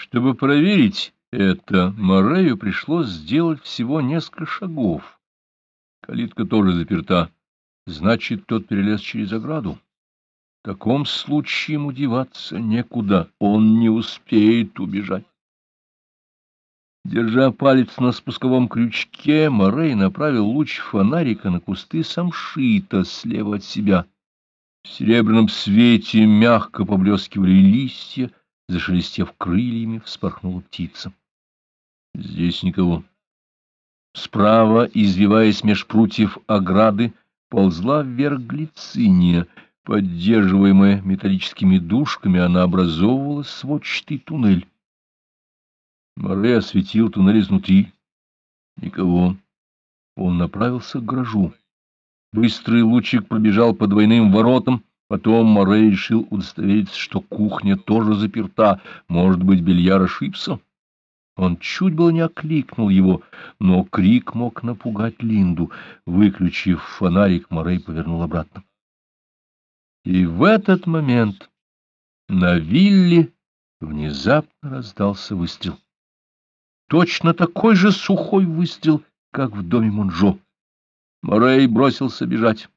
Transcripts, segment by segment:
Чтобы проверить это, Морею пришлось сделать всего несколько шагов. Калитка тоже заперта. Значит, тот перелез через ограду. В таком случае ему деваться некуда, он не успеет убежать. Держа палец на спусковом крючке, Морей направил луч фонарика на кусты самшита слева от себя. В серебряном свете мягко поблескивали листья, зашелестев крыльями, вспорхнула птица. Здесь никого. Справа, извиваясь меж прутьев ограды, ползла вверх глициния. Поддерживаемая металлическими дужками, она образовывала сводчатый туннель. Море осветил туннель изнутри. Никого. Он направился к гаражу. Быстрый лучик пробежал по двойным воротам, потом Море решил удостовериться, что кухня тоже заперта. Может быть, бельяр ошибся? Он чуть было не окликнул его, но крик мог напугать Линду. Выключив фонарик, Морей повернул обратно. И в этот момент на вилле внезапно раздался выстрел. Точно такой же сухой выстрел, как в доме Монжо. Морей бросился бежать.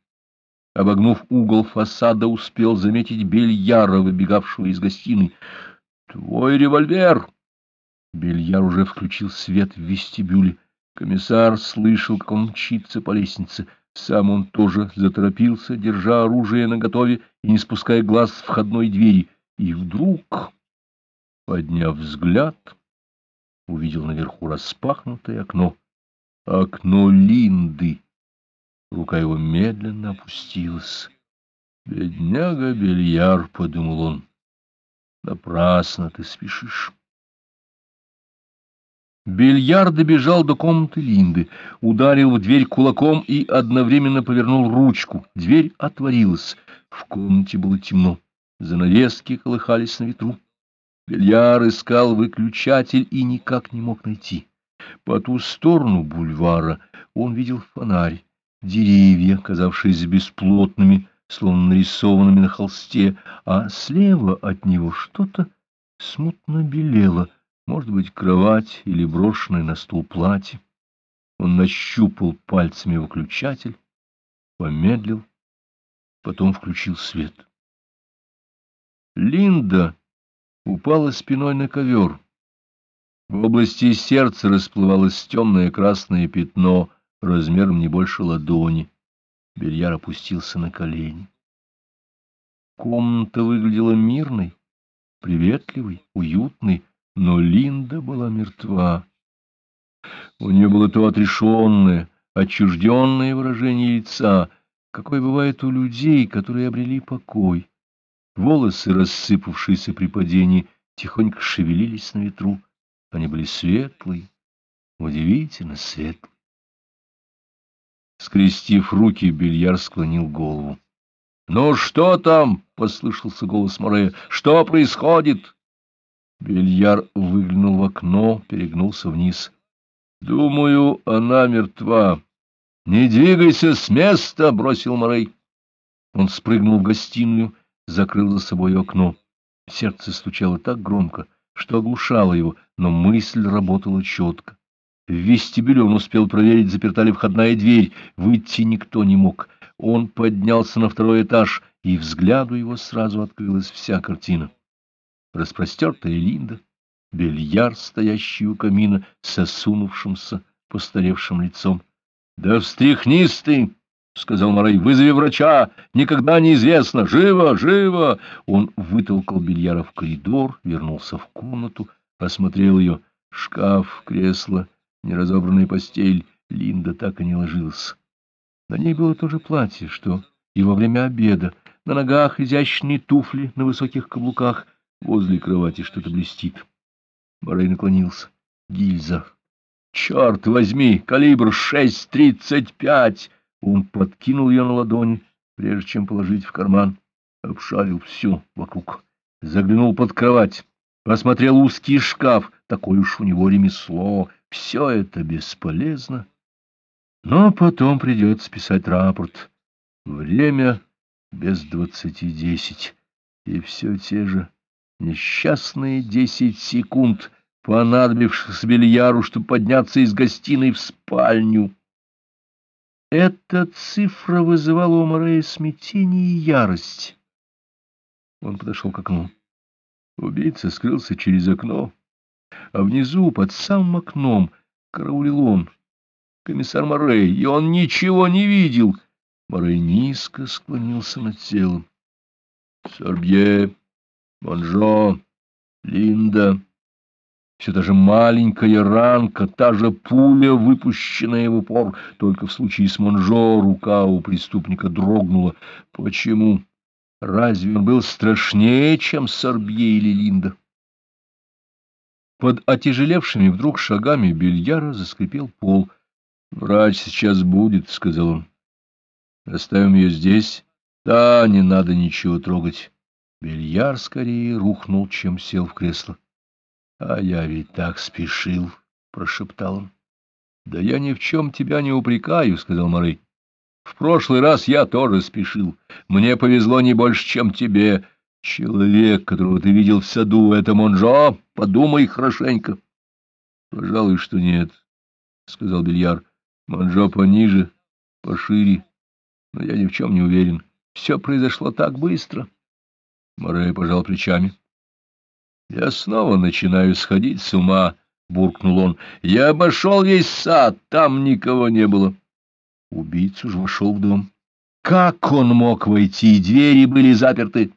Обогнув угол фасада, успел заметить Бельяра, выбегавшего из гостиной. — Твой револьвер! Бельяр уже включил свет в вестибюле. Комиссар слышал, как он мчится по лестнице. Сам он тоже заторопился, держа оружие наготове и не спуская глаз с входной двери. И вдруг, подняв взгляд, увидел наверху распахнутое окно. Окно Линды. Рука его медленно опустилась. «Бедняга Бельяр», — подумал он, — «напрасно ты спешишь». Бельяр добежал до комнаты Линды, ударил в дверь кулаком и одновременно повернул ручку. Дверь отворилась. В комнате было темно. Занавески колыхались на ветру. Бельяр искал выключатель и никак не мог найти. По ту сторону бульвара он видел фонарь, деревья, казавшиеся бесплотными, словно нарисованными на холсте, а слева от него что-то смутно белело — может быть, кровать или брошенное на стул платье. Он нащупал пальцами выключатель, помедлил, потом включил свет. Линда упала спиной на ковер. В области сердца расплывалось темное красное пятно размером не больше ладони. Бельяр опустился на колени. Комната выглядела мирной, приветливой, уютной, но Линда была мертва. У нее было то отрешенное, отчужденное выражение лица, какое бывает у людей, которые обрели покой. Волосы, рассыпавшиеся при падении, тихонько шевелились на ветру. Они были светлые, удивительно светлые. Скрестив руки, бильяр склонил голову. — Ну что там? — послышался голос Морея. — Что происходит? Бельяр выглянул в окно, перегнулся вниз. — Думаю, она мертва. — Не двигайся с места! — бросил Морей. Он спрыгнул в гостиную, закрыл за собой окно. Сердце стучало так громко, что оглушало его, но мысль работала четко. В вестибюле он успел проверить, заперта ли входная дверь. Выйти никто не мог. Он поднялся на второй этаж, и взгляду его сразу открылась вся картина распростертая Линда, бельяр, стоящий у камина, с осунувшимся, постаревшим лицом. — Да встряхнись ты! — сказал Марай. — Вызови врача! Никогда неизвестно! Живо! Живо! Он вытолкал бельяра в коридор, вернулся в комнату, осмотрел ее. Шкаф, кресло, неразобранная постель. Линда так и не ложилась. На ней было то же платье, что и во время обеда. На ногах изящные туфли на высоких каблуках — Возле кровати что-то блестит. Морей наклонился. Гильза. Черт возьми, калибр шесть тридцать пять. Он подкинул ее на ладони, прежде чем положить в карман. Обшарил все вокруг. Заглянул под кровать. Посмотрел узкий шкаф. Такое уж у него ремесло. Все это бесполезно. Но потом придется писать рапорт. Время без двадцати десять. И все те же Несчастные десять секунд, понадобившихся бильяру, чтобы подняться из гостиной в спальню. Эта цифра вызывала у Морея смятение и ярость. Он подошел к окну. Убийца скрылся через окно, а внизу, под самым окном, караулил он, комиссар Морей, и он ничего не видел. Морей низко склонился над телом. Сорбье, Монжо, Линда, все та же маленькая ранка, та же пуля, выпущенная в упор. Только в случае с Монжо рука у преступника дрогнула. Почему? Разве он был страшнее, чем Сорбье или Линда? Под отяжелевшими вдруг шагами бильяра заскрипел пол. — Врач сейчас будет, — сказал он. — Оставим ее здесь. Да, не надо ничего трогать. Бильяр скорее рухнул, чем сел в кресло. — А я ведь так спешил, — прошептал он. — Да я ни в чем тебя не упрекаю, — сказал Морей. — В прошлый раз я тоже спешил. Мне повезло не больше, чем тебе. Человек, которого ты видел в саду, — это Монжо. Подумай хорошенько. — Пожалуй, что нет, — сказал Бильяр. — Монжо пониже, пошире, но я ни в чем не уверен. Все произошло так быстро. Морей пожал плечами. — Я снова начинаю сходить с ума, — буркнул он. — Я обошел весь сад, там никого не было. Убийца же вошел в дом. Как он мог войти? Двери были заперты.